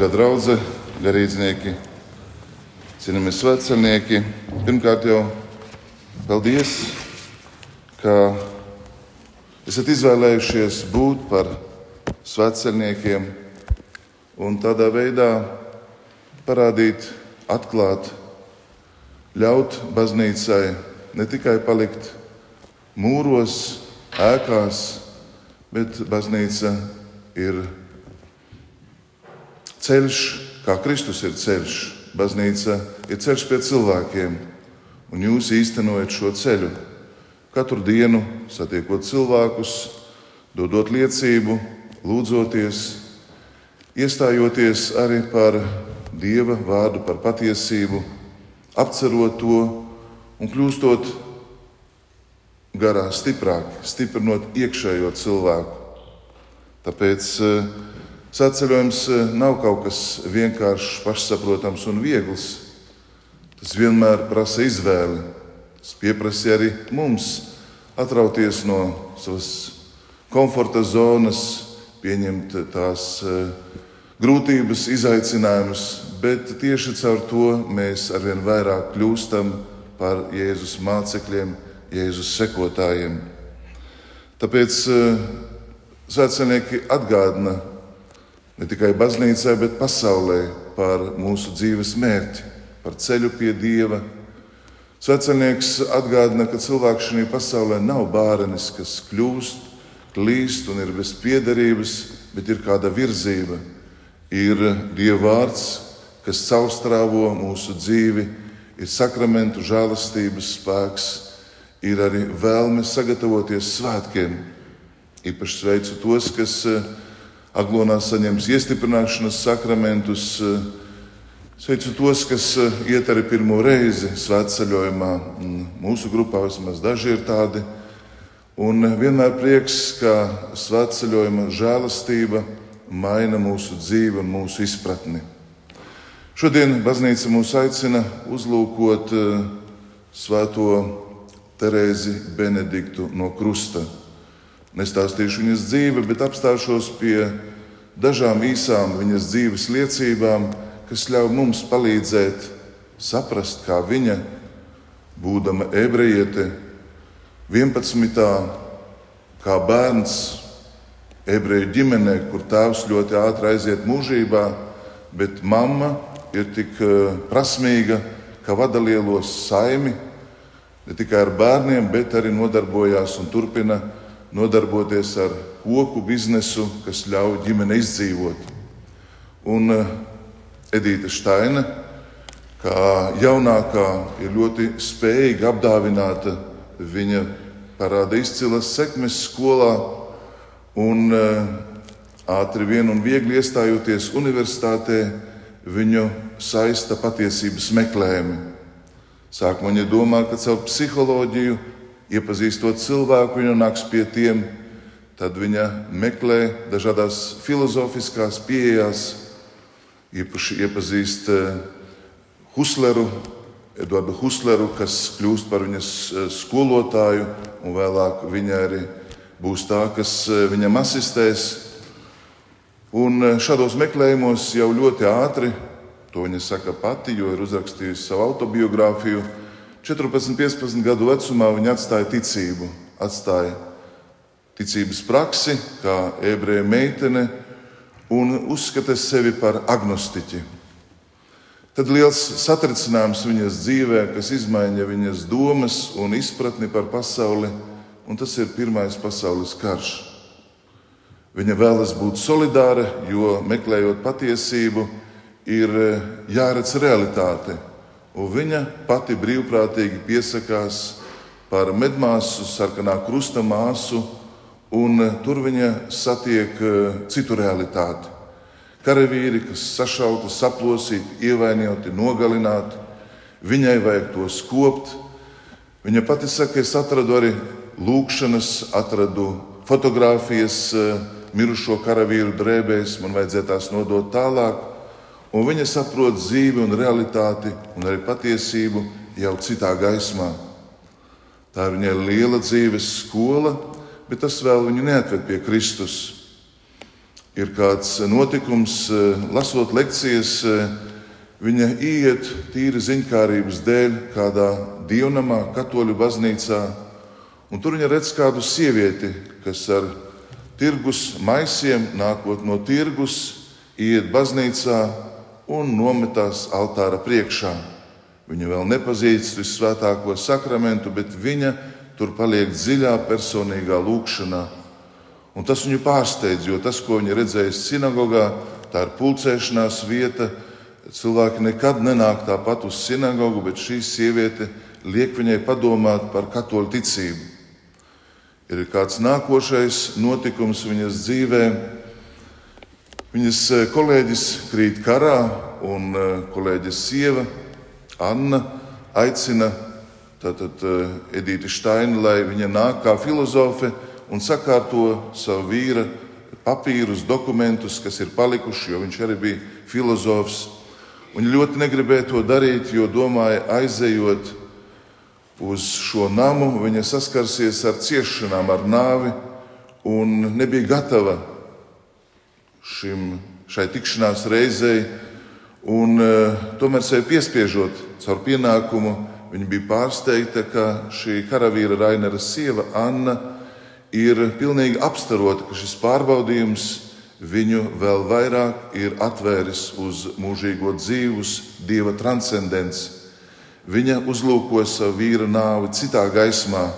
darbā draudzē, garīdznieki, cienījamie svētceļnieki. Pirmkārt, jau paldies, ka esat izvēlējušies būt par svētceļniekiem un tādā veidā parādīt, atklāt, ļaut baznīcai ne tikai palikt mūros, ēkās, bet baznīca ir ceļš, kā Kristus ir ceļš. Baznīca ir ceļš pie cilvēkiem, un jūs īstenojat šo ceļu. Katru dienu satiekot cilvēkus, dodot liecību, lūdzoties, iestājoties arī par Dieva vārdu, par patiesību, apcerot to un kļūstot garā stiprāk, stiprinot iekšējo cilvēku. Tāpēc eh, sacēlojums eh, nav kaut kas vienkāršs, pašsaprotams un viegls. Tas vienmēr prasa izvēli. Tas pieprasa arī mums atrauties no savas komforta zonas, pieņemt tās eh, grūtības, izaicinājumus, bet tieši caur to mēs arvien vairāk kļūstam par Jēzus mācekļiem Jēzus sekotājiem. Tāpēc eh, svētceļnieki atgādina ne tikai baznīcai, bet pasaulē par mūsu dzīves mērķi, par ceļu pie Dieva. Svētceļnieks atgādina, ka cilvēks šajā pasaulē nav bērnis, kas kļūst, klīst un ir bez piederības, bet ir kāda virzība. Ir Dieva vārds, kas caurstrāvo mūsu dzīvi, ir sakramentu žēlastības spēks ir arī vēlme sagatavoties svētkiem. Īpaši sveicu tos, kas eh, aglonā saņems iestiprināšanas sakramentus. Eh, sveicu tos, kas eh, iet arī pirmo reizi svētceļojumā. Mūsu grupā vismaz daži ir tādi. Un vienmēr prieks, ka svētceļojuma žēlastība maina mūsu dzīvi un mūsu izpratni. Šodien baznīca mūs aicina uzlūkot svēto Terēzi Benediktu no Krusta. Nestāstīšu viņas dzīvi, bet apstāšos pie dažām īsām viņas dzīves liecībām, kas ļauj mums palīdzēt saprast, kā viņa, būdama ebrejiete, 11. kā bērns ebreju ģimenē, kur tēvs ļoti ātri aiziet mūžībā, bet mamma ir tik eh, prasmīga, ka vada lielos saimi ne tikai ar bērniem, bet arī nodarbojās un turpina nodarboties ar koku biznesu, kas ļauj ģimene izdzīvot. Un eh, Edita Steina, kā jaunākā, ir ļoti spējīga apdāvināta. Viņa parāda izcilas sekmes skolā un eh, ātri vien un viegli iestājoties universitātē, viņu saista patiesības meklējumi. Sākumā viņa domā, ka caur psiholoģiju, iepazīstot cilvēku, viņa nāks pie tiem. Tad viņa meklē dažādās filozofiskās pieejas, īpaši iepazīst eh, Husleru, Eduardu Husleru, kas kļūst par viņas eh, skolotāju, un vēlāk viņa arī būs tā, kas eh, viņam asistēs. Un šādos meklējumos jau ļoti ātri To viņa saka pati, jo ir uzrakstījusi savu autobiogrāfiju. 14, 15 gadu vecumā viņa atstāja ticību, atstāja ticības praksi, kā ebreja meitene, un uzskata sevi par agnostiķi. Tad liels satricinājums viņas dzīvē, kas izmaina viņas domas un izpratni par pasauli, un tas ir Pirmais pasaules karš. Viņa vēlas būt solidāra, jo meklējot patiesību, ir eh, jāredz realitāte. Un viņa pati brīvprātīgi piesakās par medmāsu, sarkanā krusta māsu, un eh, tur viņa satiek eh, citu realitāti. Karavīri, kas sašauti, saplosīti, ievainoti, nogalināti, viņai vajag to skopt. Viņa pati saka, es atradu arī lūkšanas, atradu fotogrāfijas mirušo karavīru drēbēs, man vajadzēja tās nodot tālāk un viņa saprot dzīvi un realitāti un arī patiesību jau citā gaismā. Tā ir viņai liela dzīves skola, bet tas vēl viņu neatved pie Kristus. ir kāds notikums, lasot lekcijas, viņa iet tīri ziņkārības dēļ kādā dievnamā, katoļu baznīcā, un tur viņa redz kādu sievieti, kas ar tirgus maisiem, nākot no tirgus, iet baznīcā un nometās altāra priekšā. Viņa vēl nepazīst visvētāko sakramentu, bet viņa tur paliek dziļā personīgā lūkšanā Un tas viņu pārsteidz, jo tas, ko viņi redzēja sinagogā, tā ir pulcēšanās vieta. Cilvēki nekad nenāk tāpat uz sinagogu, bet šī sieviete liek viņai padomāt par katoļu ticību. Ir kāds nākošais notikums viņas dzīvē. Viņas eh, kolēģis krīt karā, un eh, kolēģis sieva Anna aicina tātad, eh, Edīti Steinu, lai viņa nāk kā filozofe un sakārto savu vīra papīrus, dokumentus, kas ir palikuši, jo viņš arī bija filozofs. Viņa ļoti negribēja to darīt, jo domāja, aizejot uz šo namu, viņa saskarsies ar ciešanām, ar nāvi, un nebija gatava šim, šai tikšanās reizei. Un, uh, tomēr sevi piespiežot caur pienākumu, viņa bija pārsteigta, ka šī karavīra Rainera sieva Anna ir pilnīgi apstarota, ka šis pārbaudījums viņu vēl vairāk ir atvēris uz mūžīgo dzīvi, uz dieva transcendenci. Viņa uzlūkoja savu vīra nāvi citā gaismā.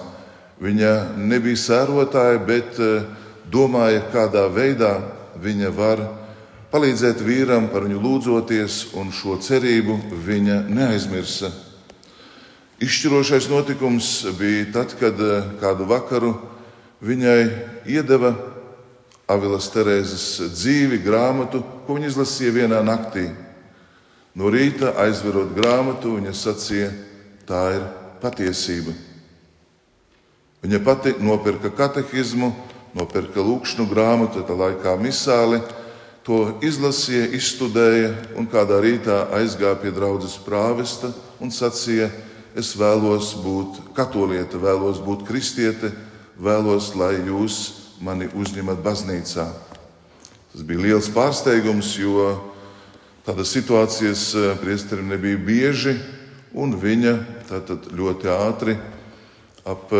Viņa nebija sērotāja, bet eh, domāja, kādā veidā viņa var palīdzēt vīram, par viņu lūdzoties, un šo cerību viņa neaizmirsa. Izšķirošais notikums bija tad, kad eh, kādu vakaru viņai iedeva Avilas Terēzes dzīvi, grāmatu, ko viņa izlasīja vienā naktī. No rīta aizverot grāmatu, viņa sacīja, tā ir patiesība. Viņa pati nopirka katehismu, nopirka lūkšanu grāmatu, tā laikā misāli, to izlasīja, izstudēja un kādā rītā aizgāja pie draudzes prāvesta un sacīja, es vēlos būt katoliete, vēlos būt kristiete, vēlos, lai jūs mani uzņemat baznīcā. Tas bija liels pārsteigums, jo tādas situācijas eh, priesterim nebija bieži, un viņa tātad ļoti ātri ap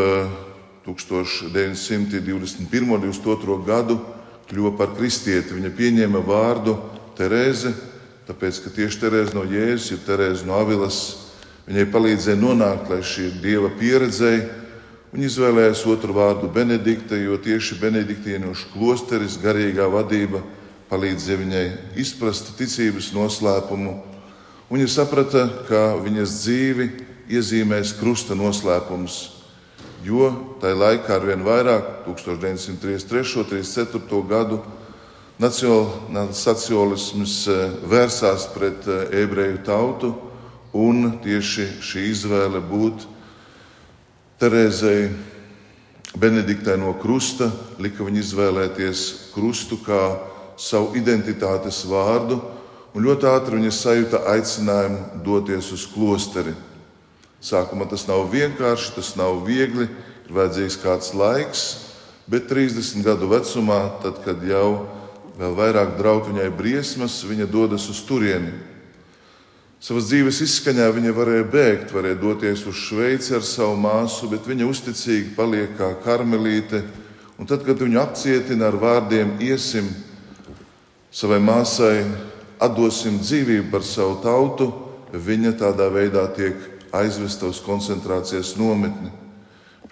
1921. un 22. gadu kļuva par kristieti. Viņa pieņēma vārdu Terēze, tāpēc, ka tieši Terēze no Jēzus ir Terēze no Avilas. Viņai palīdzēja nonākt, lai šī dieva pieredzēja Viņa izvēlējās otru vārdu Benedikta, jo tieši benediktiešu klosteris, garīgā vadība palīdzēja viņai izprast ticības noslēpumu. Viņa saprata, ka viņas dzīvi iezīmēs krusta noslēpums, jo tajā laikā ar vien vairāk, 1933. un 1934. gadu, nacionālisms eh, vērsās pret eh, ebreju tautu, un tieši šī izvēle būt Terēzei Benediktai no krusta lika viņa izvēlēties krustu kā savu identitātes vārdu, un ļoti ātri viņa sajūta aicinājumu doties uz klosteri. Sākumā tas nav vienkārši, tas nav viegli, ir vajadzīgs kāds laiks, bet 30 gadu vecumā, tad, kad jau vēl vairāk draud viņai briesmas, viņa dodas uz turieni. Savas dzīves izskaņā viņa varēja bēgt, varēja doties uz Šveici ar savu māsu, bet viņa uzticīgi paliek kā karmelīte. Un tad, kad viņu apcietina ar vārdiem, iesim savai māsai, atdosim dzīvību par savu tautu, viņa tādā veidā tiek aizvesta uz koncentrācijas nometni.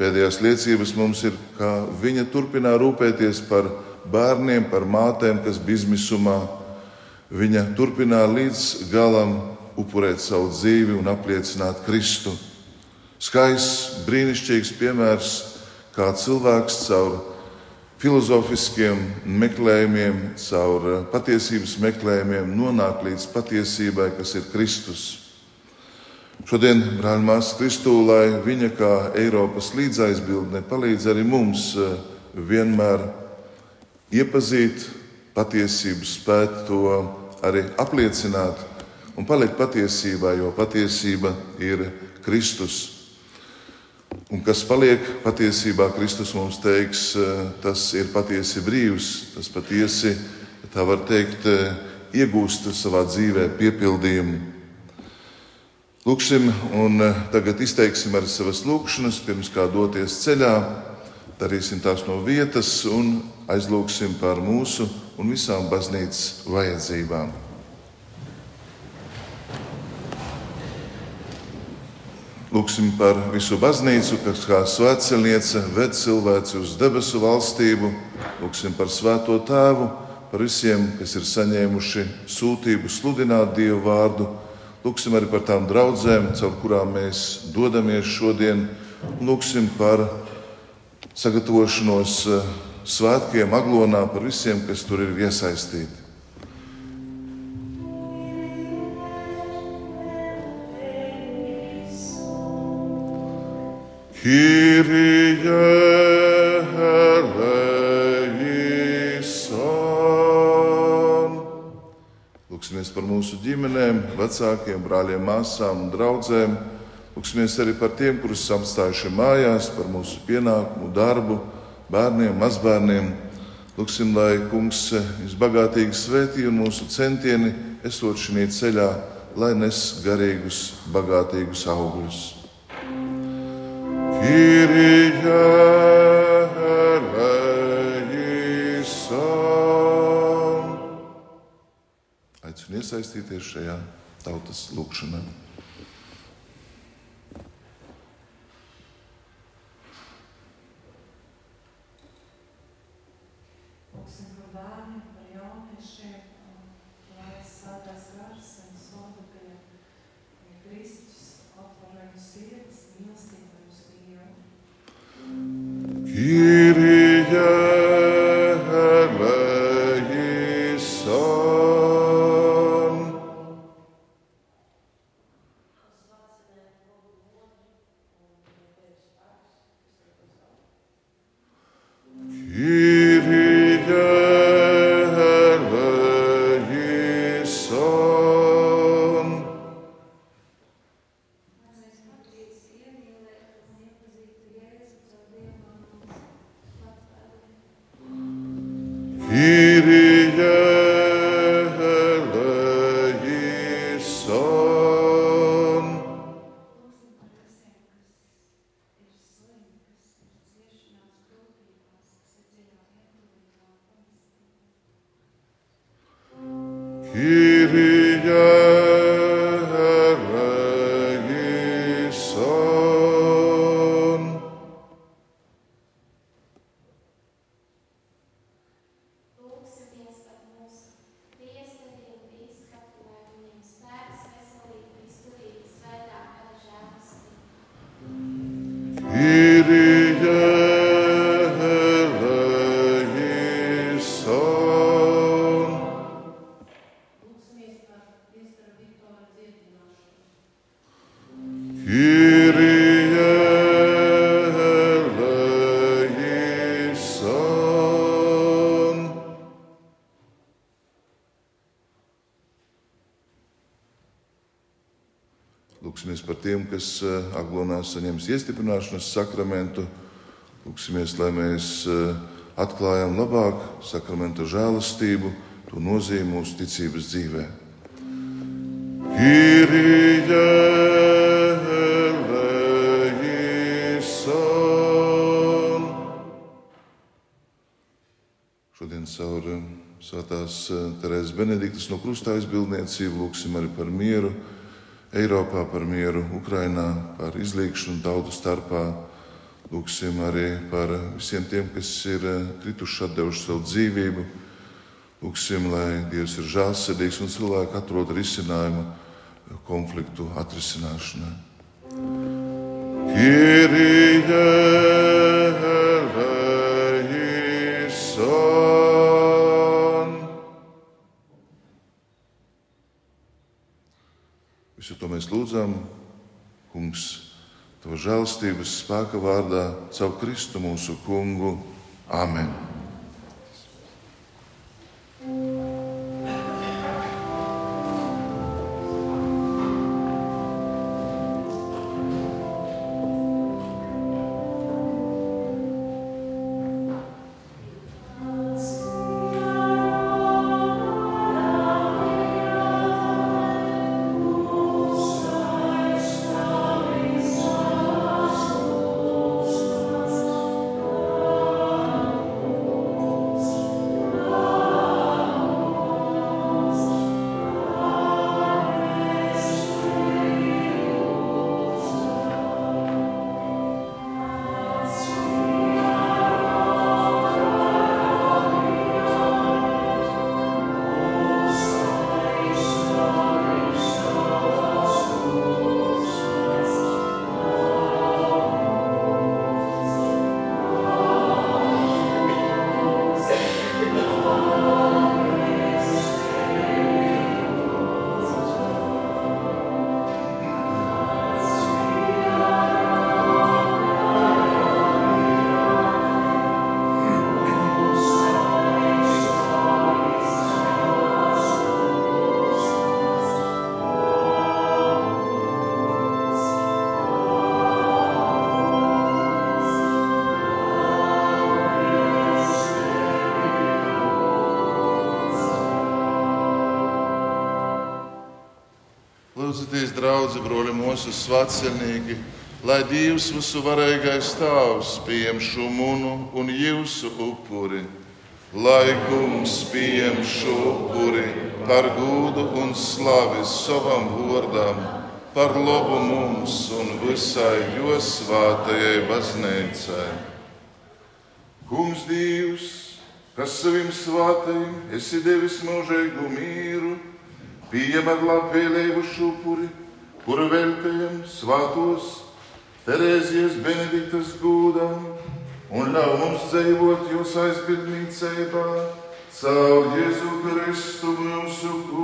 Pēdējās liecības mums ir, ka viņa turpināja rūpēties par bērniem, par mātēm, kas bija izmisumā. Viņa turpināja līdz galam upurēt savu dzīvi un apliecināt Kristu. Skaists, brīnišķīgs piemērs, kā cilvēks caur filozofiskiem meklējumiem, caur patiesības meklējumiem nonāk līdz patiesībai, kas ir Kristus. Šodien, brāļa māsas Kristū, lai viņa kā Eiropas līdzaizbildne palīdz arī mums eh, vienmēr iepazīt patiesību, spēt to arī apliecināt un palikt patiesībā, jo patiesība ir Kristus. Un kas paliek patiesībā, Kristus mums teiks, tas ir patiesi brīvs, tas patiesi tā var teikt, iegūst savā dzīvē piepildījumu. Lūksim, un tagad izteiksim arī savas lūkšanas, pirms kā doties ceļā. Darīsim tās no vietas un aizlūksim par mūsu un visām baznīcas vajadzībām. Lūksim par visu baznīcu, kas kā svētceļniece ved cilvēci uz debesu valstību. Lūksim par svēto tēvu, par visiem, kas ir saņēmuši sūtību sludināt Dievu vārdu. Lūksim arī par tām draudzēm, caur kurām mēs dodamies šodien. Lūksim par sagatavošanos eh, svētkiem Aglonā, par visiem, kas tur ir iesaistīti. Kyrie ģimenēm, vecākiem, brāļiem, māsām un draugiem. Lūksimies arī par tiem, kurus apstājuši mājās, par mūsu pienākumu, darbu, bērniem, mazbērniem. Lūksim, lai Kungs visbagātīgi svētī un mūsu centieni, esot šajā ceļā, lai nes garīgus, bagātīgus augļus. Kyrie Aicinu iesaistīties šajā tautas lūkšanā. Lūksim kas aglomā saņems iestiprināšanas sakramentu. Lūksimies, lai mēs eh, atklājam labāk sakramenta žēlastību, to nozīmi mūsu ticības dzīvē. Eleison. Šodien caur eh, Svētās eh, Terēzes Benediktas no krustā aizbildniecību lūksim arī par mieru Eiropā, par mieru Ukrainā, par izlīgšanu tautu starpā. Lūksim arī par visiem tiem, kas ir eh, krituši, atdevuši savu dzīvību. Lūksim, lai Dievs ir žēlsirdīgs un cilvēki atrod risinājumu konfliktu atrisināšanai. Kyrie lūdzam, Kungs, Tava žēlstības spēka vārdā, caur Kristu mūsu Kungu. Amen. Broļi, mūsu svētceļnieki, lai Dievs visu varīgais tēvs pieņem šo munu un jūsu upuri. Lai kungs pieņem šo upuri par gūdu un slavi savam vārdam, par labu mums un visai jo svētajai baznīcai. Kungs Dievs, kas saviem svētajiem esi devis mūžīgu mīru, pieņem ar labvēlību šo upuri, kuru veltējam svētos Terēzijas Benediktas gūdam un ļauj mums dzīvot jūsu aizbildniecībā caur Jēzu Kristu mūsu kungu.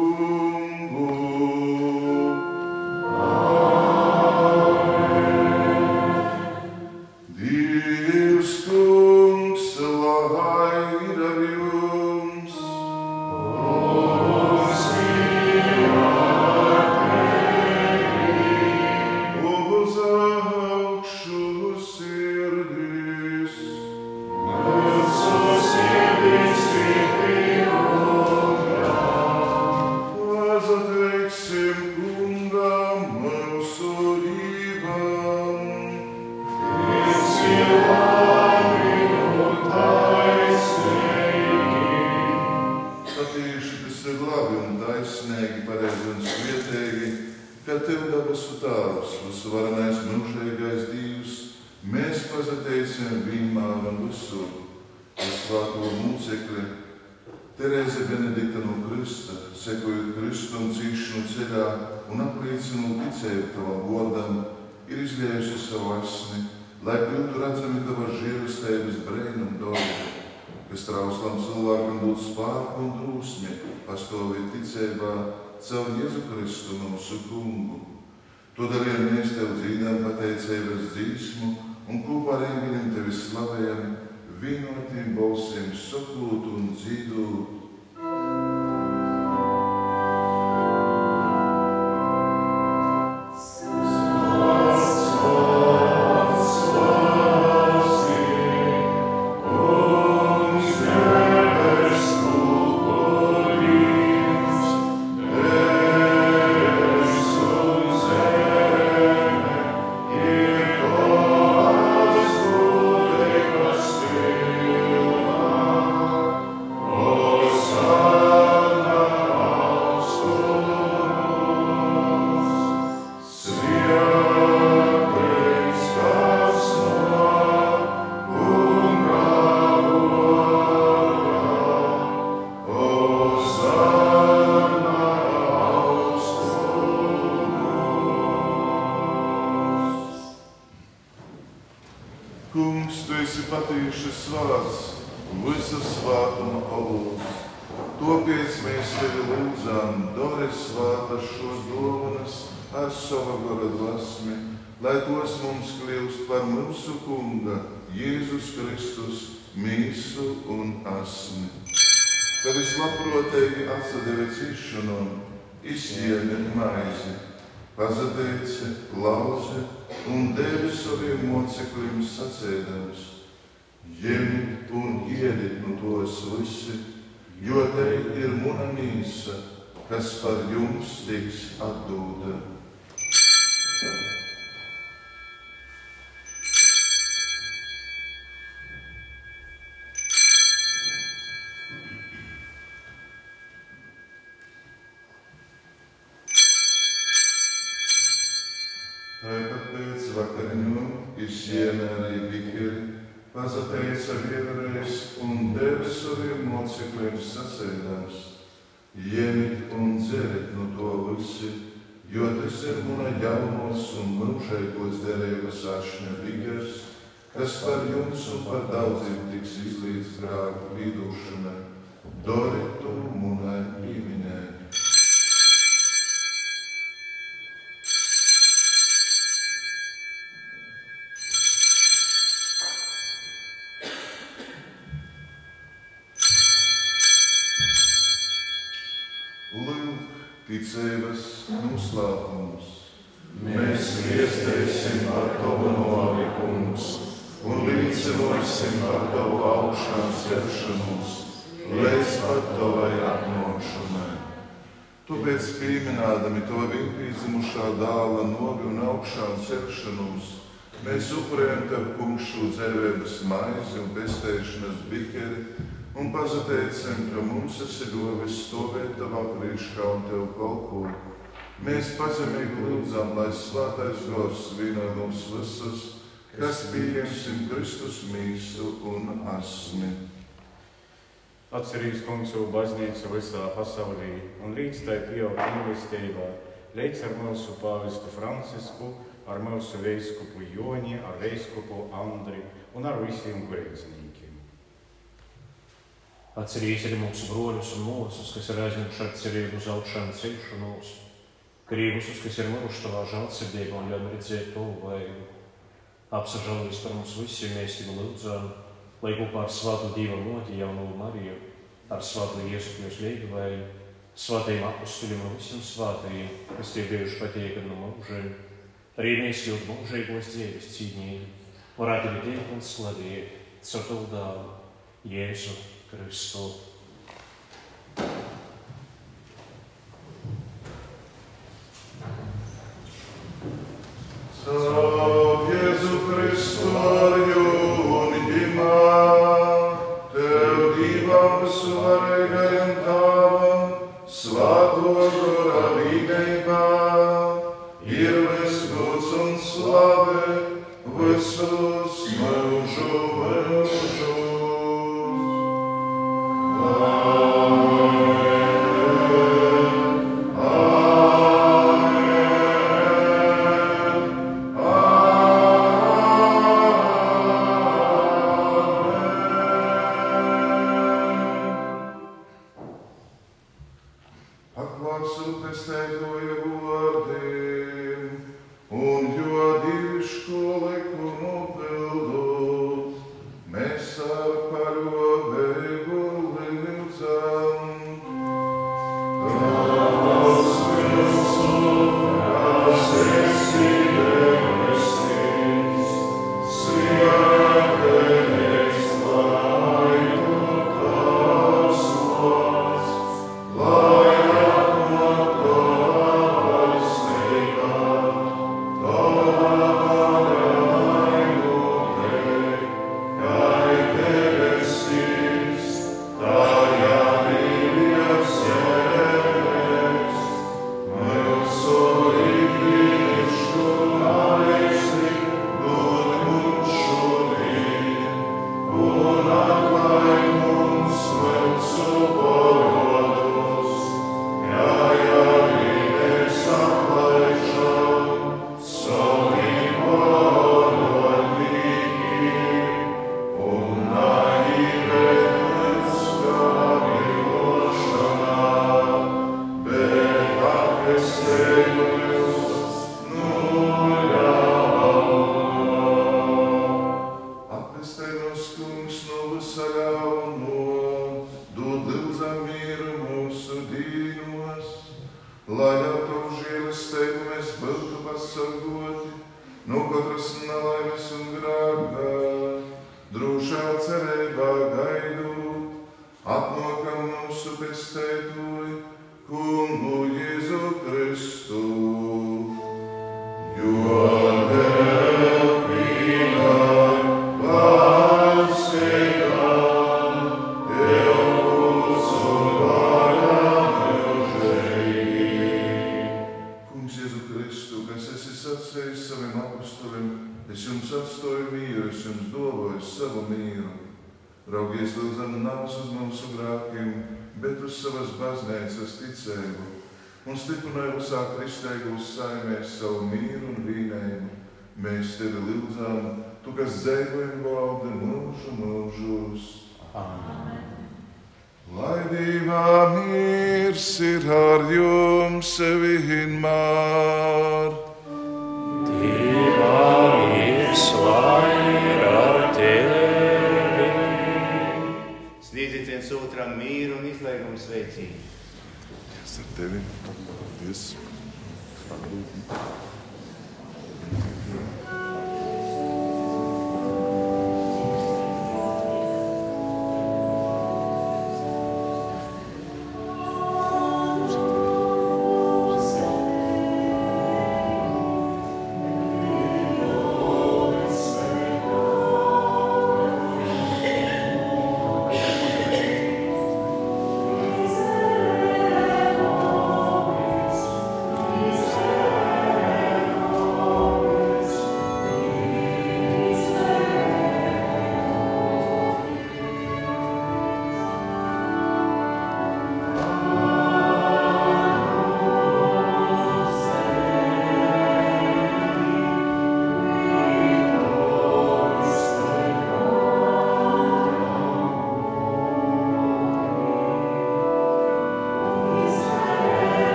Mēs Tev dzīdām pateicības dzīsmu un kopā ar eņģeļiem Tevi slavējam, vienotiem balsiem sakot un dzīvot. Mīsu un asmi. Kad es labprātīgi atsadevu cišanu, izjēga maizi, pazadēci, lauzi un devi saviem mocekļiem sacēdams. Ņemiet un iediet no tos visi, jo te ir mana mīsa, kas par jums tiks atdota. Tāpat jaunos un mūžēkos derības ašņa bikers, kas par jums un par daudziem tiks izlīdz grāku pīdūšanai. Doriet to munai pieminēt. Lūk, ticības noslēpums. Mēs iestēsim par tavu nolikumus un līdzinosim par tavu augšām celšanos, līdz pat tavai atmošanai. Tāpēc, pieminādami to vienpiedzimušā dāvana novi un augšām celšanos, mēs upurējam tev punkšu dzērvības maizi un pestēšanas bikeri un pazateicam, ka mums esi dovis stāvēt tavā priekšā un tev kalpot. Mēs pazemīgi lūdzam, lai svētais gars vienā mums visus, kas pieņemsim Kristus mīsu un asmi. Atcerības kungs savu baznīcu visā pasaulī un rīts tai pieaug mīlestībā. Leic ar mūsu pāvestu Francisku, ar mūsu veiskupu Joni, ar veiskupu Andri un ar visiem grēciniekiem. Atcerīs arī mūsu broļus un mūsus, kas ir aizņemši ar cerību uz augšanu celšanos, krīvusus, kas ir miruši tavā žēlsirdībā un ļauj redzēt to vajag. Apsažālīs par mums visiem mēs tevi lūdzām, lai kopā ar svātu Dievu moti jauno Mariju, ar svātu Jēzu Kļūs Lietuvēju, svātajiem apustuļiem un visiem svātajiem, kas tie bijuši patiekami no mūžiem, arī mēs jau mūžīgos dzīves cīņīgi, varētu arī Dievu un slavēt, caur to dāvu Jēzu Kristu.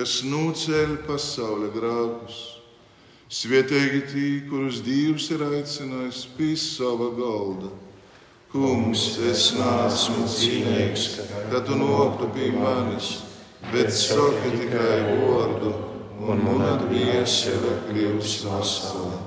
Kas nocēla pasaules grākus. Svietīgi tī, kurus Dievs ir aicinājis pie sava galda. Kungs, es neesmu cīnīgs, ka tu noktu pie manis, bet saki tikai vārdu, un mana dviesele kļūs vesela.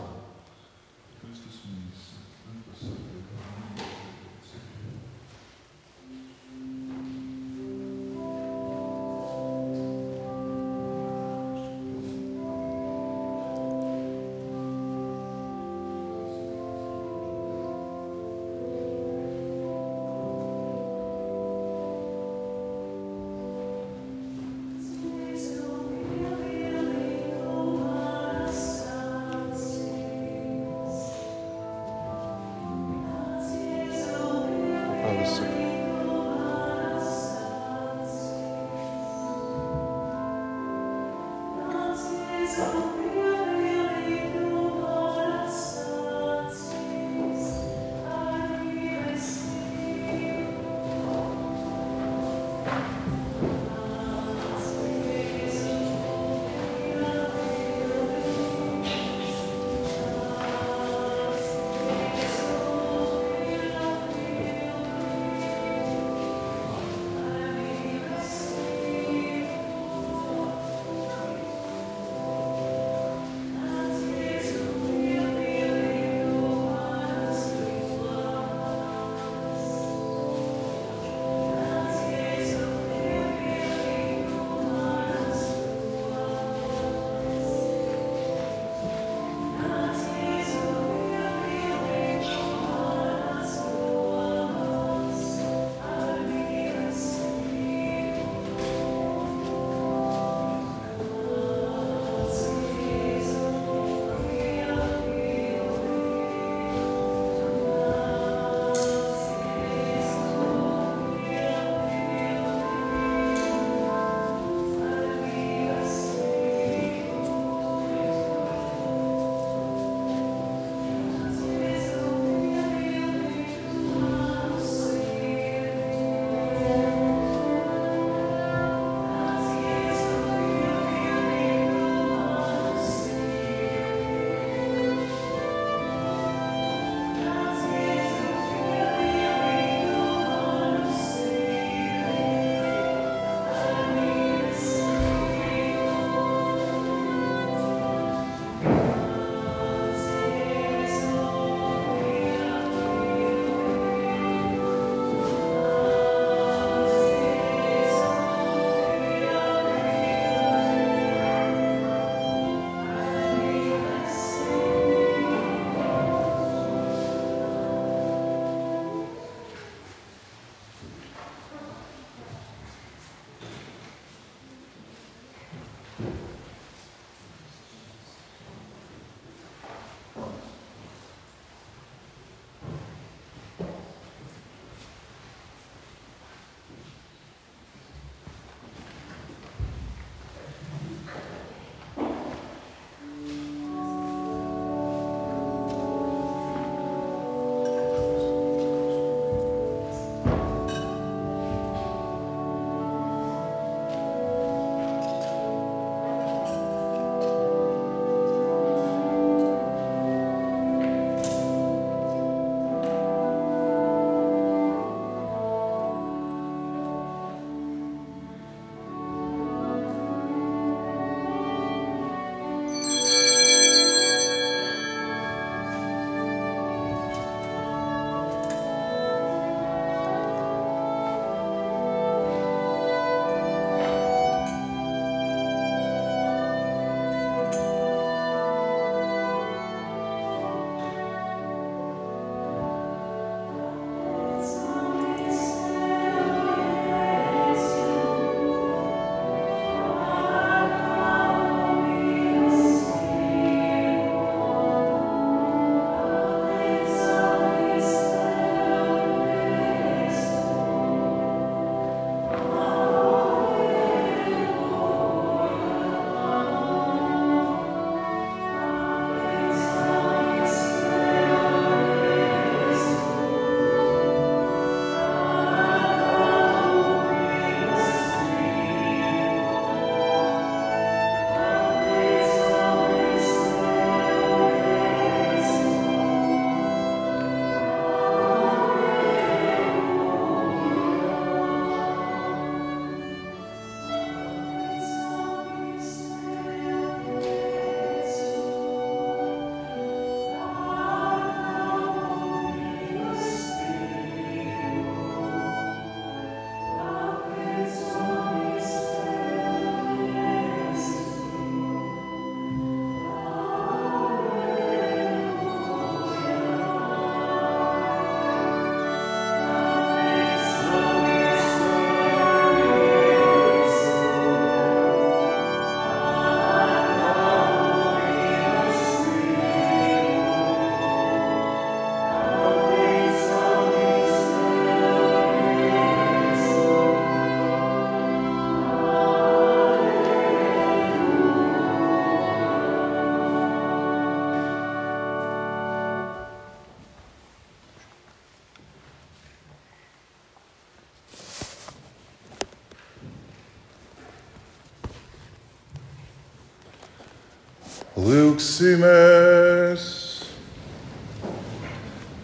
Lūksimies!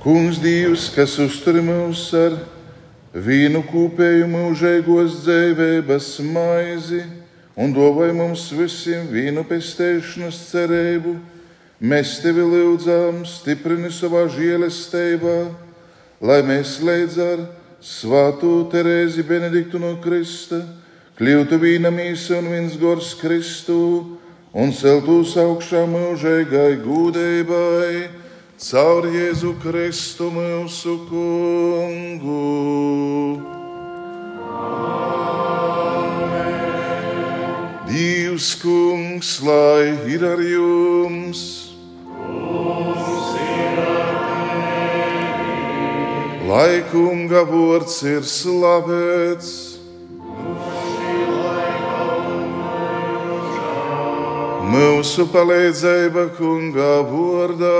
Kungs Dievs, kas uztur mūs ar vīnu kūpēju mūžīgos dzīvības maizi un dāvāj mums visiem vīnu pestēšanas cerību, mēs tevi lūdzām, stiprini savā žēlestībā, lai mēs līdz ar Svātu Terēzi Benediktu no Krista kļūtu vīna mīsa un viens gors Kristu un celtos augšā mūžīgai gudībai caur Jēzu Kristu mūsu kungu. Dievs kungs, lai ir ar jums! Lai kunga vārds ir slavēts! Mūsu palīdzība kunga vārdā.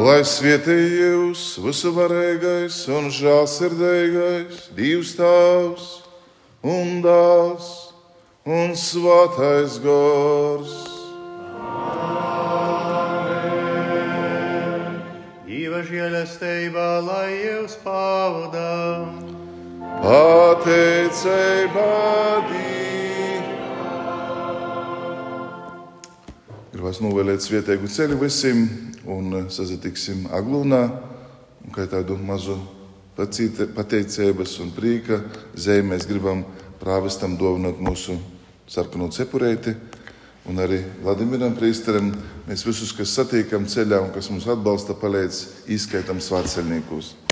Lai svētī jūs visu varīgais un žālsirdīgais, Dievs Tēvs un Dāvs un Svētais Gors. Dieva žēlestībā, lai jūs pavadām. Pateicība Dievam! Gribas novēlēt svētīgu ceļu visiem un sazatiksim Aglūnā. Un kā tādu mazu pateicības un prīka zīmi mēs gribam prāvestam dāvināt mūsu sarkano cepurēti. Un arī Vladimiram Prīsteram mēs visus, kas satiekam ceļā un kas mums atbalsta, palīdz izskaitam svātceļniekus.